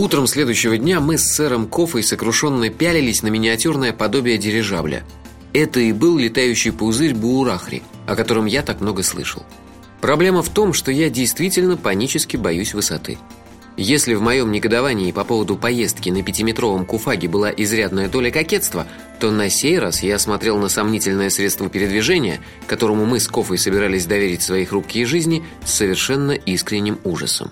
Утром следующего дня мы с сэром Кофой сокрушенно пялились на миниатюрное подобие дирижабля. Это и был летающий пузырь Буурахри, о котором я так много слышал. Проблема в том, что я действительно панически боюсь высоты. Если в моем негодовании по поводу поездки на пятиметровом куфаге была изрядная доля кокетства, то на сей раз я смотрел на сомнительное средство передвижения, которому мы с Кофой собирались доверить свои хрупкие жизни, с совершенно искренним ужасом.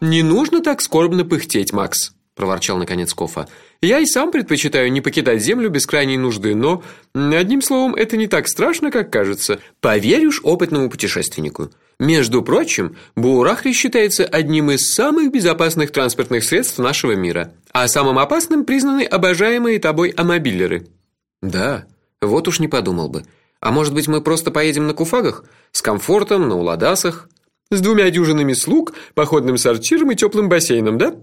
Не нужно так скорбно пыхтеть, Макс, проворчал наконец Кофа. Я и сам предпочитаю не покидать землю без крайней нужды, но одним словом, это не так страшно, как кажется. Поверишь опытному путешественнику. Между прочим, Буурахри считается одним из самых безопасных транспортных средств нашего мира, а самым опасным признаны обожаемые тобой амобилеры. Да, вот уж не подумал бы. А может быть, мы просто поедем на куфагах с комфортом, на уладасах? С двумя дюжинами слуг, походным сортиром и теплым бассейном, да?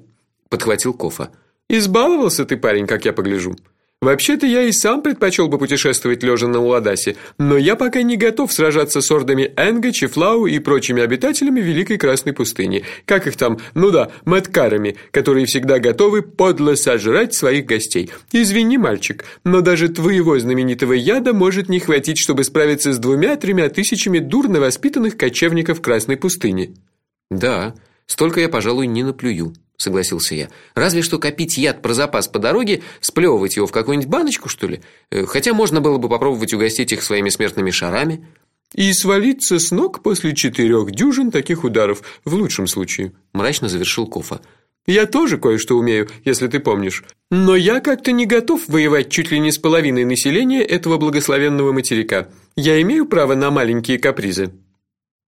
подхватил Кофа. Избаловался ты, парень, как я погляжу. Вообще-то я и сам предпочел бы путешествовать лежа на Уладасе, но я пока не готов сражаться с ордами Энга, Чифлау и прочими обитателями Великой Красной пустыни. Как их там? Ну да, мэткарами, которые всегда готовы подло сожрать своих гостей. Извини, мальчик, но даже твоего знаменитого яда может не хватить, чтобы справиться с двумя-тремя тысячами дурно воспитанных кочевников Красной пустыни. Да, столько я, пожалуй, не наплюю согласился я. Разве что копить яд про запас по дороге, сплевывать его в какую-нибудь баночку, что ли? Э, хотя можно было бы попробовать угостить их своими смертными шарами и свалиться с ног после четырех дюжин таких ударов в лучшем случае, мрачно завершил Кофа. Я тоже кое-что умею, если ты помнишь. Но я как-то не готов воевать чуть ли не с половиной населения этого благословенного материка. Я имею право на маленькие капризы.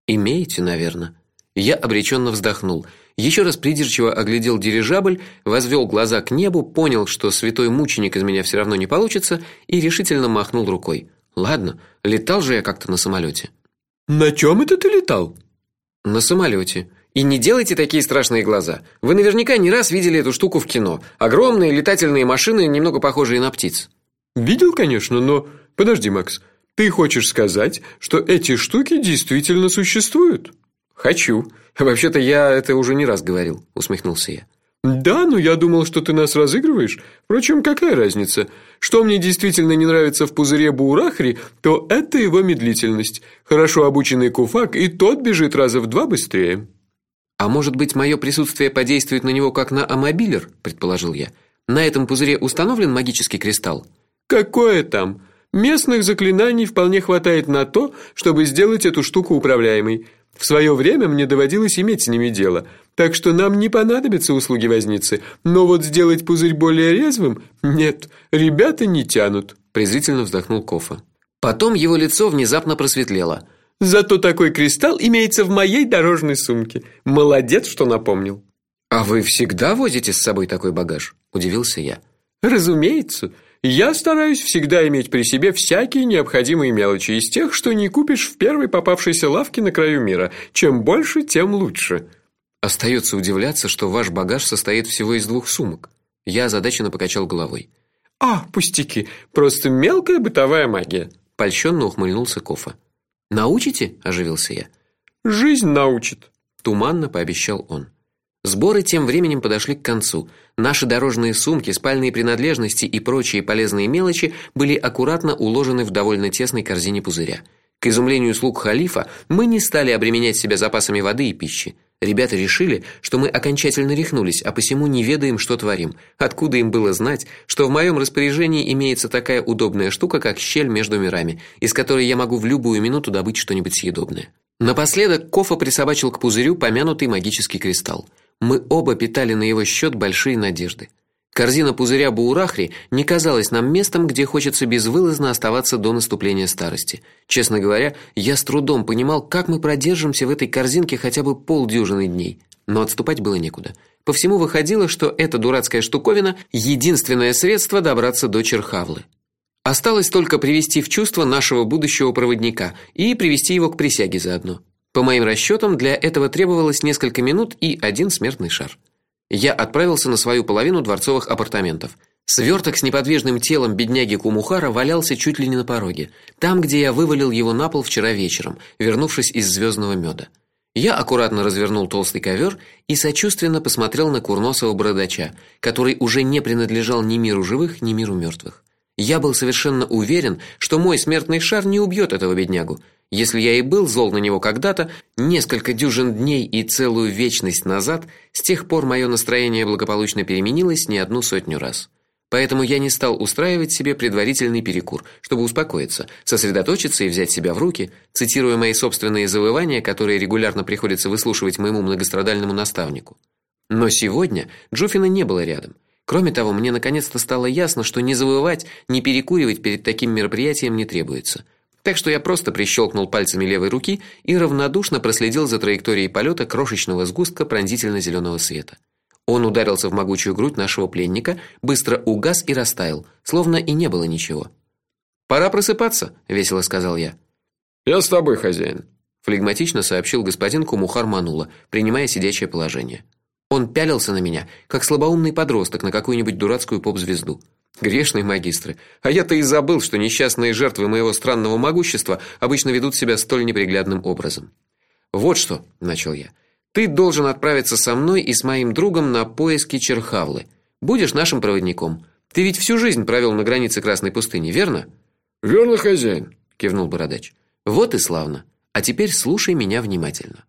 Имеете, наверное. Я обреченно вздохнул еще раз придирчиво оглядел дирижабль, возвел глаза к небу, понял, что святой мученик из меня все равно не получится, и решительно махнул рукой. Ладно, летал же я как-то на самолете. На чем это ты летал? На самолете. И не делайте такие страшные глаза. Вы наверняка не раз видели эту штуку в кино. Огромные летательные машины, немного похожие на птиц. Видел, конечно, но подожди, Макс. Ты хочешь сказать, что эти штуки действительно существуют? Хочу. Вообще-то я это уже не раз говорил, усмехнулся я. Да, но я думал, что ты нас разыгрываешь. Впрочем, какая разница? Что мне действительно не нравится в пузыре Буурахри, то это его медлительность. Хорошо обученный куфак, и тот бежит раза в два быстрее. А может быть, мое присутствие подействует на него как на амобилер, предположил я. На этом пузыре установлен магический кристалл. Какое там? Местных заклинаний вполне хватает на то, чтобы сделать эту штуку управляемой. В свое время мне доводилось иметь с ними дело, так что нам не понадобятся услуги возницы. Но вот сделать пузырь более резвым нет, ребята не тянут, презрительно вздохнул Кофа. Потом его лицо внезапно просветлело. Зато такой кристалл имеется в моей дорожной сумке. Молодец, что напомнил. А вы всегда возите с собой такой багаж? удивился я. Разумеется. Я стараюсь всегда иметь при себе всякие необходимые мелочи из тех, что не купишь в первой попавшейся лавке на краю мира. Чем больше, тем лучше. Остается удивляться, что ваш багаж состоит всего из двух сумок. Я озадаченно покачал головой. А, пустяки, просто мелкая бытовая магия, польщенно ухмыльнулся Кофа. Научите? оживился я. Жизнь научит, туманно пообещал он. Сборы тем временем подошли к концу. Наши дорожные сумки, спальные принадлежности и прочие полезные мелочи были аккуратно уложены в довольно тесной корзине пузыря. К изумлению слуг халифа, мы не стали обременять себя запасами воды и пищи. Ребята решили, что мы окончательно рехнулись, а посему не ведаем, что творим. Откуда им было знать, что в моем распоряжении имеется такая удобная штука, как щель между мирами, из которой я могу в любую минуту добыть что-нибудь съедобное. Напоследок Кофа присобачил к пузырю помянутый магический кристалл. Мы оба питали на его счет большие надежды. Корзина пузыря Буурахри не казалась нам местом, где хочется безвылазно оставаться до наступления старости. Честно говоря, я с трудом понимал, как мы продержимся в этой корзинке хотя бы полдюжины дней, но отступать было некуда. По всему выходило, что эта дурацкая штуковина единственное средство добраться до Черхавлы. Осталось только привести в чувство нашего будущего проводника и привести его к присяге заодно. По моим расчетам, для этого требовалось несколько минут и один смертный шар. Я отправился на свою половину дворцовых апартаментов. Сверток с неподвижным телом бедняги Кумухара валялся чуть ли не на пороге, там, где я вывалил его на пол вчера вечером, вернувшись из звездного меда. Я аккуратно развернул толстый ковер и сочувственно посмотрел на курносого бородача, который уже не принадлежал ни миру живых, ни миру мертвых. Я был совершенно уверен, что мой смертный шар не убьет этого беднягу. Если я и был зол на него когда-то, несколько дюжин дней и целую вечность назад, с тех пор мое настроение благополучно переменилось не одну сотню раз. Поэтому я не стал устраивать себе предварительный перекур, чтобы успокоиться, сосредоточиться и взять себя в руки, цитируя мои собственные завывания, которые регулярно приходится выслушивать моему многострадальному наставнику. Но сегодня Джуфина не было рядом. Кроме того, мне наконец-то стало ясно, что не завывать, не перекуривать перед таким мероприятием не требуется. Так что я просто прищелкнул пальцами левой руки и равнодушно проследил за траекторией полета крошечного сгустка пронзительно зеленого света. Он ударился в могучую грудь нашего пленника, быстро угас и растаял, словно и не было ничего. Пора просыпаться, весело сказал я. Я с тобой, хозяин, флегматично сообщил господин Кумухар Манула, принимая сидячее положение. Он пялился на меня, как слабоумный подросток на какую-нибудь дурацкую поп-звезду. Грешные магистры. А я-то и забыл, что несчастные жертвы моего странного могущества обычно ведут себя столь неприглядным образом. Вот что, начал я. Ты должен отправиться со мной и с моим другом на поиски Черхавлы. Будешь нашим проводником. Ты ведь всю жизнь провел на границе Красной пустыни, верно? Верно, хозяин, кивнул бородач. Вот и славно. А теперь слушай меня внимательно.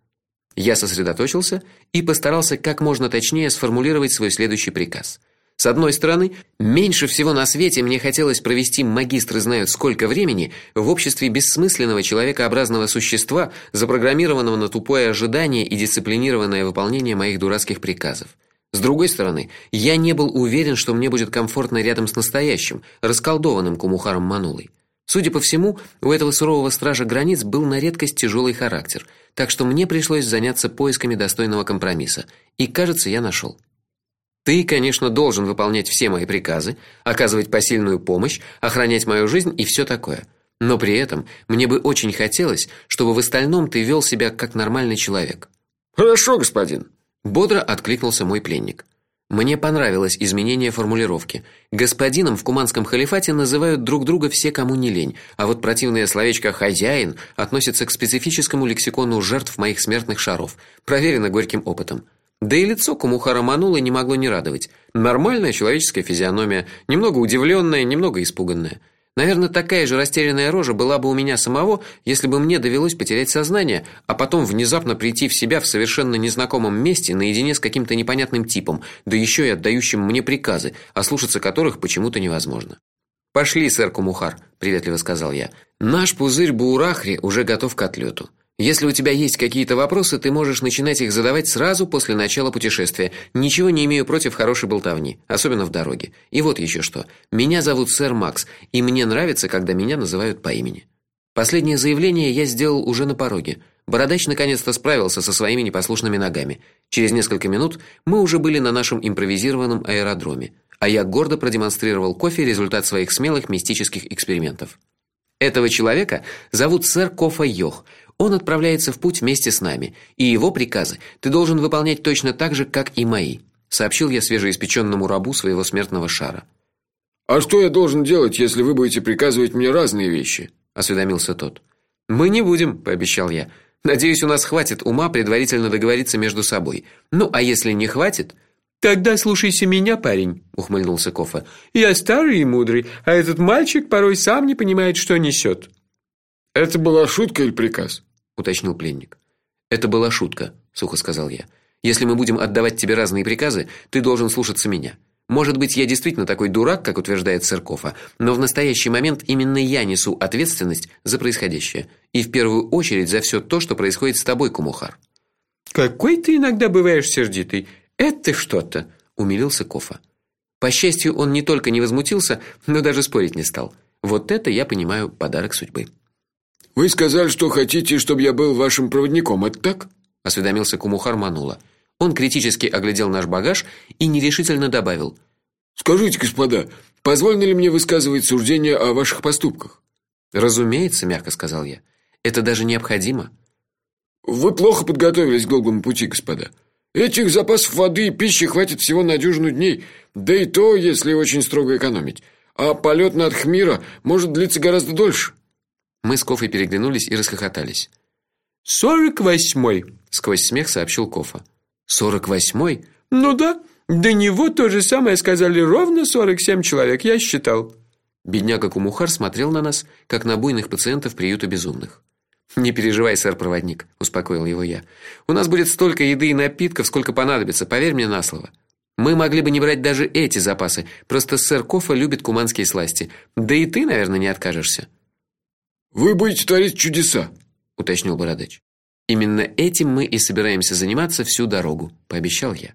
Я сосредоточился и постарался как можно точнее сформулировать свой следующий приказ. С одной стороны, меньше всего на свете мне хотелось провести магистры знают сколько времени в обществе бессмысленного человекообразного существа, запрограммированного на тупое ожидание и дисциплинированное выполнение моих дурацких приказов. С другой стороны, я не был уверен, что мне будет комфортно рядом с настоящим, расколдованным Кумухаром Манулой. Судя по всему, у этого сурового стража границ был на редкость тяжелый характер, так что мне пришлось заняться поисками достойного компромисса, и, кажется, я нашел. Ты, конечно, должен выполнять все мои приказы, оказывать посильную помощь, охранять мою жизнь и все такое. Но при этом мне бы очень хотелось, чтобы в остальном ты вел себя как нормальный человек. Хорошо, господин, бодро откликнулся мой пленник. Мне понравилось изменение формулировки. Господином в куманском халифате называют друг друга все, кому не лень, а вот противное словечко хозяин относится к специфическому лексикону жертв моих смертных шаров, проверено горьким опытом. Да и лицо Кумухара Манулы не могло не радовать. Нормальная человеческая физиономия, немного удивленная, немного испуганная. Наверное, такая же растерянная рожа была бы у меня самого, если бы мне довелось потерять сознание, а потом внезапно прийти в себя в совершенно незнакомом месте наедине с каким-то непонятным типом, да еще и отдающим мне приказы, ослушаться которых почему-то невозможно. Пошли, сэр Кумухар, приветливо сказал я. Наш пузырь Буурахри уже готов к отлету. Если у тебя есть какие-то вопросы, ты можешь начинать их задавать сразу после начала путешествия. Ничего не имею против хорошей болтовни, особенно в дороге. И вот еще что. Меня зовут сэр Макс, и мне нравится, когда меня называют по имени. Последнее заявление я сделал уже на пороге. Бородач наконец-то справился со своими непослушными ногами. Через несколько минут мы уже были на нашем импровизированном аэродроме, а я гордо продемонстрировал кофе результат своих смелых мистических экспериментов. Этого человека зовут сэр Кофа Йох. Он отправляется в путь вместе с нами, и его приказы ты должен выполнять точно так же, как и мои, сообщил я свежеиспечённому рабу своего смертного шара. А что я должен делать, если вы будете приказывать мне разные вещи? осведомился тот. Мы не будем, пообещал я. Надеюсь, у нас хватит ума предварительно договориться между собой. Ну, а если не хватит, Тогда слушайся меня, парень, ухмыльнулся Кофа. Я старый и мудрый, а этот мальчик порой сам не понимает, что несет. Это была шутка или приказ? Уточнил пленник. Это была шутка, сухо сказал я. Если мы будем отдавать тебе разные приказы, ты должен слушаться меня. Может быть, я действительно такой дурак, как утверждает Церкова, но в настоящий момент именно я несу ответственность за происходящее, и в первую очередь за все то, что происходит с тобой, Кумухар. Какой ты иногда бываешь сердитый. Это что-то, умилился Кофа. По счастью, он не только не возмутился, но даже спорить не стал. Вот это я понимаю подарок судьбы. Вы сказали, что хотите, чтобы я был вашим проводником, это так? осведомился Кумухар Манула. Он критически оглядел наш багаж и нерешительно добавил: Скажите, господа, позволено ли мне высказывать суждения о ваших поступках? Разумеется, мягко сказал я. Это даже необходимо. Вы плохо подготовились к долгому пути, господа. Этих запасов воды и пищи хватит всего на дюжину дней, да и то, если очень строго экономить. А полет над Хмира может длиться гораздо дольше. Мы с Кофой переглянулись и расхохотались. «Сорок восьмой», — сквозь смех сообщил Кофа. «Сорок восьмой?» «Ну да, до него то же самое сказали ровно сорок семь человек, я считал». Бедняга Кумухар смотрел на нас, как на буйных пациентов приюта безумных. Не переживай, сэр проводник, успокоил его я. У нас будет столько еды и напитков, сколько понадобится, поверь мне на слово. Мы могли бы не брать даже эти запасы, просто сэр Кофа любит куманские сласти. Да и ты, наверное, не откажешься. Вы будете творить чудеса, уточнил бородач. Именно этим мы и собираемся заниматься всю дорогу, пообещал я.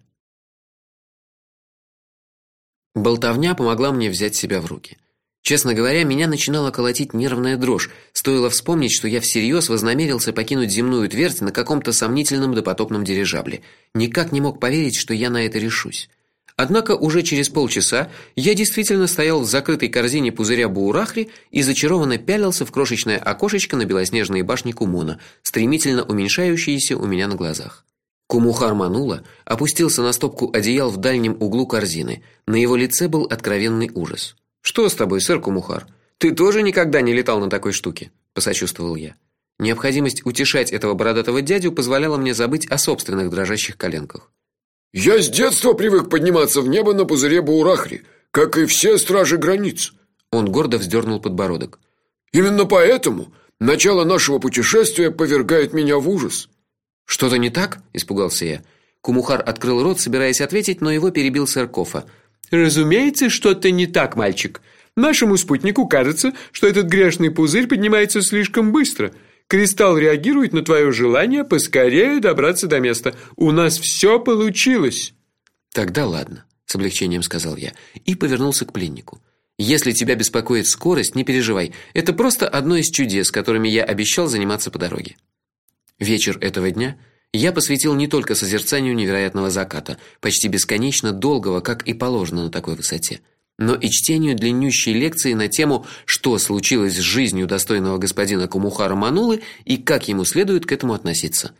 Болтовня помогла мне взять себя в руки. Честно говоря, меня начинала колотить нервная дрожь. Стоило вспомнить, что я всерьез вознамерился покинуть земную твердь на каком-то сомнительном допотопном дирижабле. Никак не мог поверить, что я на это решусь. Однако уже через полчаса я действительно стоял в закрытой корзине пузыря Буурахри и зачарованно пялился в крошечное окошечко на белоснежной башне Кумона, стремительно уменьшающееся у меня на глазах. Кумухар манула, опустился на стопку одеял в дальнем углу корзины. На его лице был откровенный ужас. Что с тобой, сэр Кумухар? Ты тоже никогда не летал на такой штуке, посочувствовал я. Необходимость утешать этого бородатого дядю позволяла мне забыть о собственных дрожащих коленках. Я с детства привык подниматься в небо на пузыре Баурахри, как и все стражи границ. Он гордо вздернул подбородок. Именно поэтому начало нашего путешествия повергает меня в ужас. Что-то не так? испугался я. Кумухар открыл рот, собираясь ответить, но его перебил сэр Кофа. Разумеется, что-то не так, мальчик. Нашему спутнику кажется, что этот грешный пузырь поднимается слишком быстро. Кристалл реагирует на твое желание поскорее добраться до места. У нас все получилось. Тогда ладно, с облегчением сказал я и повернулся к пленнику. Если тебя беспокоит скорость, не переживай. Это просто одно из чудес, которыми я обещал заниматься по дороге. Вечер этого дня я посвятил не только созерцанию невероятного заката, почти бесконечно долгого, как и положено на такой высоте, но и чтению длиннющей лекции на тему, что случилось с жизнью достойного господина Кумухара Манулы и как ему следует к этому относиться.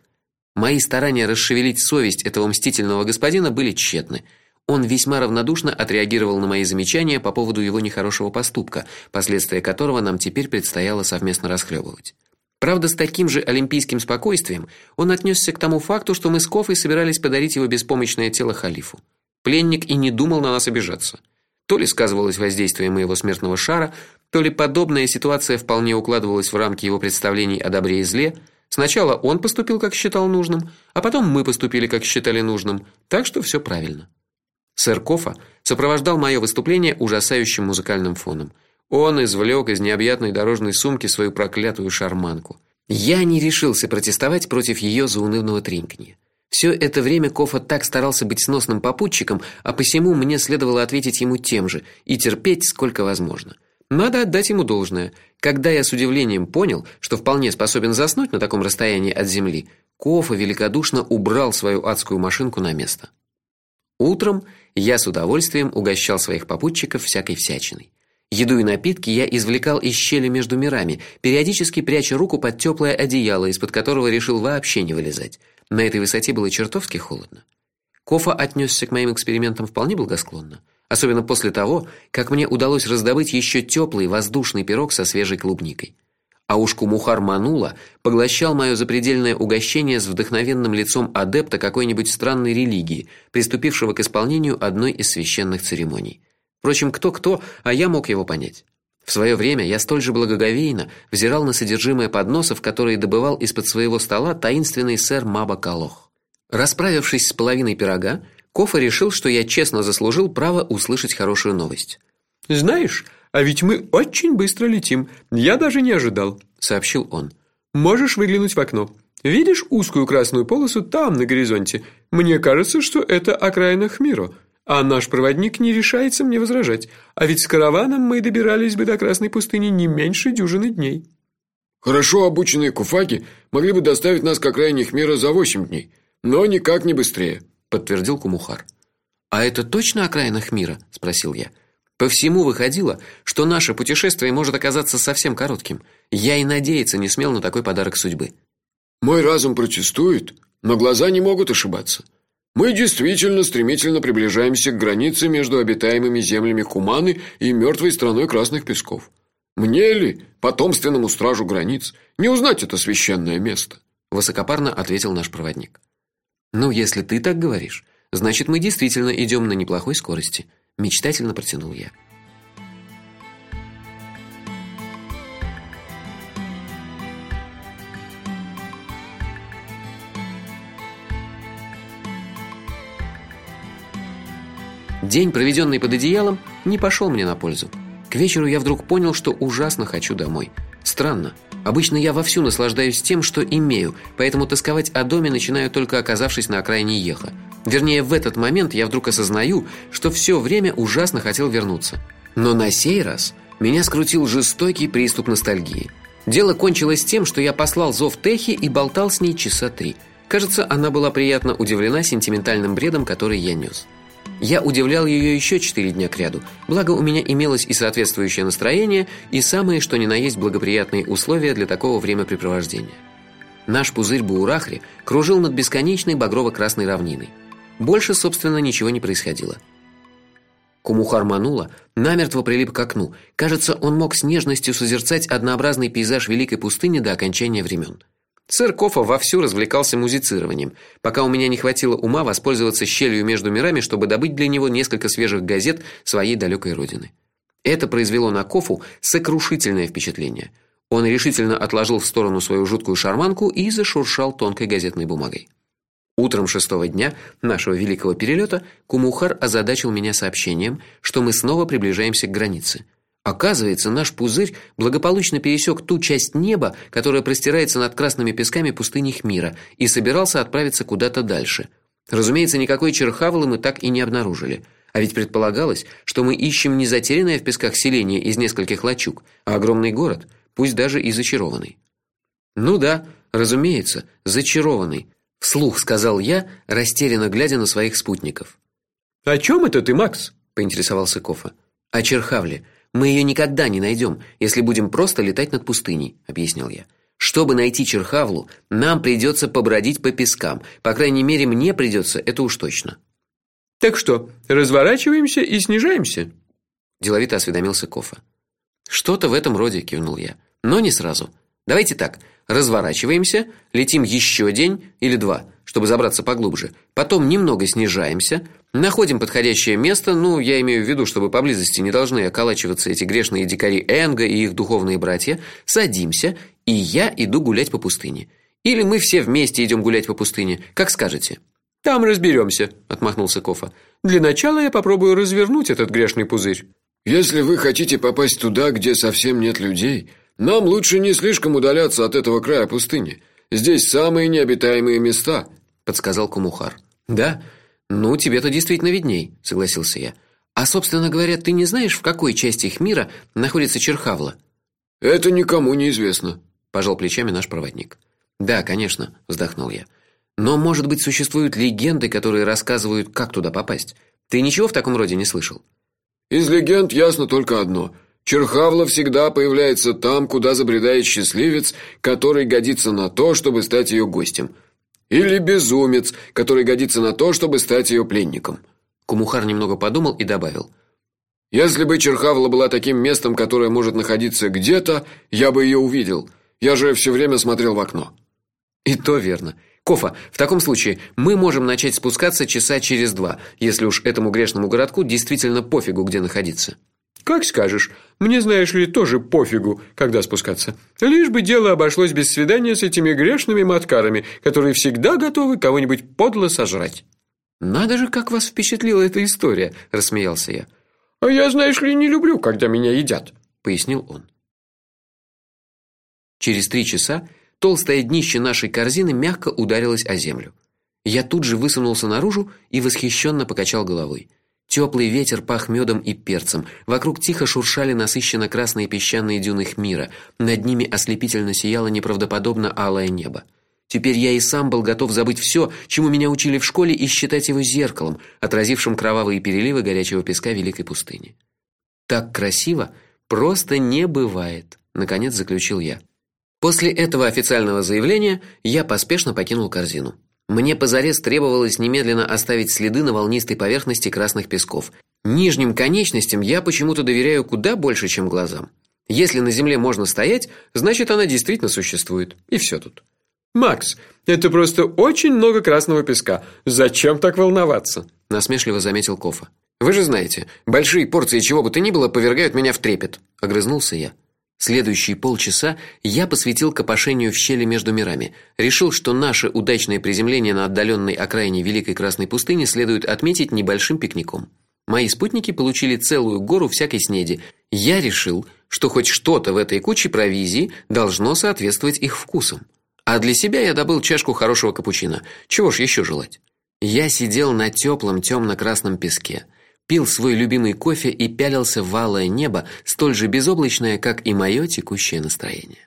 Мои старания расшевелить совесть этого мстительного господина были тщетны. Он весьма равнодушно отреагировал на мои замечания по поводу его нехорошего поступка, последствия которого нам теперь предстояло совместно расхлебывать. Правда, с таким же олимпийским спокойствием он отнесся к тому факту, что мы с Кофой собирались подарить его беспомощное тело халифу. Пленник и не думал на нас обижаться. То ли сказывалось воздействие моего смертного шара, то ли подобная ситуация вполне укладывалась в рамки его представлений о добре и зле. Сначала он поступил, как считал нужным, а потом мы поступили, как считали нужным. Так что все правильно. Сэр Кофа сопровождал мое выступление ужасающим музыкальным фоном. Он извлек из необъятной дорожной сумки свою проклятую шарманку. Я не решился протестовать против ее заунывного треньканья. Все это время Кофа так старался быть сносным попутчиком, а посему мне следовало ответить ему тем же и терпеть сколько возможно. Надо отдать ему должное. Когда я с удивлением понял, что вполне способен заснуть на таком расстоянии от земли, Кофа великодушно убрал свою адскую машинку на место. Утром я с удовольствием угощал своих попутчиков всякой всячиной. Еду и напитки я извлекал из щели между мирами, периодически пряча руку под теплое одеяло, из-под которого решил вообще не вылезать. На этой высоте было чертовски холодно. Кофа отнесся к моим экспериментам вполне благосклонно, особенно после того, как мне удалось раздобыть еще теплый воздушный пирог со свежей клубникой. А уж Кумухар Манула поглощал мое запредельное угощение с вдохновенным лицом адепта какой-нибудь странной религии, приступившего к исполнению одной из священных церемоний. Впрочем, кто-кто, а я мог его понять. В свое время я столь же благоговейно взирал на содержимое подносов, которые добывал из-под своего стола таинственный сэр Маба Калох. Расправившись с половиной пирога, Кофа решил, что я честно заслужил право услышать хорошую новость. Знаешь, а ведь мы очень быстро летим. Я даже не ожидал, сообщил он. Можешь выглянуть в окно. Видишь узкую красную полосу там на горизонте? Мне кажется, что это окраина Хмиро. А наш проводник не решается мне возражать. А ведь с караваном мы добирались бы до Красной пустыни не меньше дюжины дней. Хорошо обученные куфаки могли бы доставить нас к окраине Хмира за восемь дней, но никак не быстрее, подтвердил Кумухар. А это точно окраина Хмира, спросил я. По всему выходило, что наше путешествие может оказаться совсем коротким. Я и надеяться не смел на такой подарок судьбы. Мой разум протестует, но глаза не могут ошибаться. Мы действительно стремительно приближаемся к границе между обитаемыми землями Куманы и мертвой страной Красных Песков. Мне ли, потомственному стражу границ, не узнать это священное место? высокопарно ответил наш проводник. Ну, если ты так говоришь, значит, мы действительно идем на неплохой скорости, мечтательно протянул я. День, проведенный под одеялом, не пошел мне на пользу. К вечеру я вдруг понял, что ужасно хочу домой. Странно. Обычно я вовсю наслаждаюсь тем, что имею, поэтому тосковать о доме начинаю только оказавшись на окраине Еха. Вернее, в этот момент я вдруг осознаю, что все время ужасно хотел вернуться. Но на сей раз меня скрутил жестокий приступ ностальгии. Дело кончилось тем, что я послал зов Техи и болтал с ней часа три. Кажется, она была приятно удивлена сентиментальным бредом, который я нес. Я удивлял ее еще четыре дня кряду. Благо у меня имелось и соответствующее настроение, и самые что ни на есть благоприятные условия для такого времяпрепровождения. Наш пузырь Буурахри кружил над бесконечной багрово-красной равниной. Больше, собственно, ничего не происходило. Кумухар Манула намертво прилип к окну. Кажется, он мог с нежностью созерцать однообразный пейзаж великой пустыни до окончания времен. Сэр Кофа вовсю развлекался музицированием, пока у меня не хватило ума воспользоваться щелью между мирами, чтобы добыть для него несколько свежих газет своей далекой родины. Это произвело на Кофу сокрушительное впечатление. Он решительно отложил в сторону свою жуткую шарманку и зашуршал тонкой газетной бумагой. Утром шестого дня нашего великого перелета Кумухар озадачил меня сообщением, что мы снова приближаемся к границе. Оказывается, наш пузырь благополучно пересек ту часть неба, которая простирается над красными песками пустыни Хмира, и собирался отправиться куда-то дальше. Разумеется, никакой Черхавлы мы так и не обнаружили. А ведь предполагалось, что мы ищем не затерянное в песках селение из нескольких лачуг, а огромный город, пусть даже и зачарованный. Ну да, разумеется, зачарованный, вслух сказал я, растерянно глядя на своих спутников. О чем это ты, Макс? поинтересовался Кофа. О Черхавле. Мы ее никогда не найдем, если будем просто летать над пустыней, объяснил я. Чтобы найти Черхавлу, нам придется побродить по пескам. По крайней мере, мне придется, это уж точно. Так что, разворачиваемся и снижаемся? деловито осведомился Кофа. Что-то в этом роде, кивнул я. Но не сразу. Давайте так: разворачиваемся, летим еще день или два, чтобы забраться поглубже. Потом немного снижаемся, находим подходящее место, ну, я имею в виду, чтобы поблизости не должны околачиваться эти грешные дикари Энга и их духовные братья, садимся, и я иду гулять по пустыне. Или мы все вместе идем гулять по пустыне, как скажете. Там разберемся», – отмахнулся Кофа. Для начала я попробую развернуть этот грешный пузырь. Если вы хотите попасть туда, где совсем нет людей, нам лучше не слишком удаляться от этого края пустыни. Здесь самые необитаемые места, подсказал Кумухар. Да, ну тебе-то действительно видней, согласился я. А собственно говоря, ты не знаешь, в какой части их мира находится Черхавла? Это никому не известно, пожал плечами наш проводник. Да, конечно, вздохнул я. Но, может быть, существуют легенды, которые рассказывают, как туда попасть. Ты ничего в таком роде не слышал? Из легенд ясно только одно: Черхавла всегда появляется там, куда забредает счастливец, который годится на то, чтобы стать ее гостем, или безумец, который годится на то, чтобы стать ее пленником. Кумухар немного подумал и добавил: Если бы Черхавла была таким местом, которое может находиться где-то, я бы ее увидел. Я же все время смотрел в окно. И то верно. Кофа, в таком случае мы можем начать спускаться часа через два, если уж этому грешному городку действительно пофигу, где находиться. Как скажешь. Мне, знаешь ли, тоже пофигу, когда спускаться. Лишь бы дело обошлось без свидания с этими грешными маткарами, которые всегда готовы кого-нибудь подло сожрать. Надо же, как вас впечатлила эта история, рассмеялся я. А я, знаешь ли, не люблю, когда меня едят, пояснил он. Через три часа толстое днище нашей корзины мягко ударилось о землю. Я тут же высунулся наружу и восхищенно покачал головой. Теплый ветер пах медом и перцем. Вокруг тихо шуршали насыщенно красные песчаные дюны мира. Над ними ослепительно сияло неправдоподобно алое небо. Теперь я и сам был готов забыть все, чему меня учили в школе, и считать его зеркалом, отразившим кровавые переливы горячего песка великой пустыни. Так красиво просто не бывает, наконец заключил я. После этого официального заявления я поспешно покинул корзину. Мне позарез требовалось немедленно оставить следы на волнистой поверхности красных песков. Нижним конечностям я почему-то доверяю куда больше, чем глазам. Если на земле можно стоять, значит, она действительно существует. И все тут. Макс, это просто очень много красного песка. Зачем так волноваться? насмешливо заметил Кофа. Вы же знаете, большие порции чего бы то ни было повергают меня в трепет, огрызнулся я. Следующие полчаса я посвятил копошению в щели между мирами. Решил, что наше удачное приземление на отдаленной окраине Великой Красной пустыни следует отметить небольшим пикником. Мои спутники получили целую гору всякой снеди. Я решил, что хоть что-то в этой куче провизии должно соответствовать их вкусам. А для себя я добыл чашку хорошего капучино. Чего ж еще желать? Я сидел на теплом темно красном песке пил свой любимый кофе и пялился в алое небо, столь же безоблачное, как и мое текущее настроение.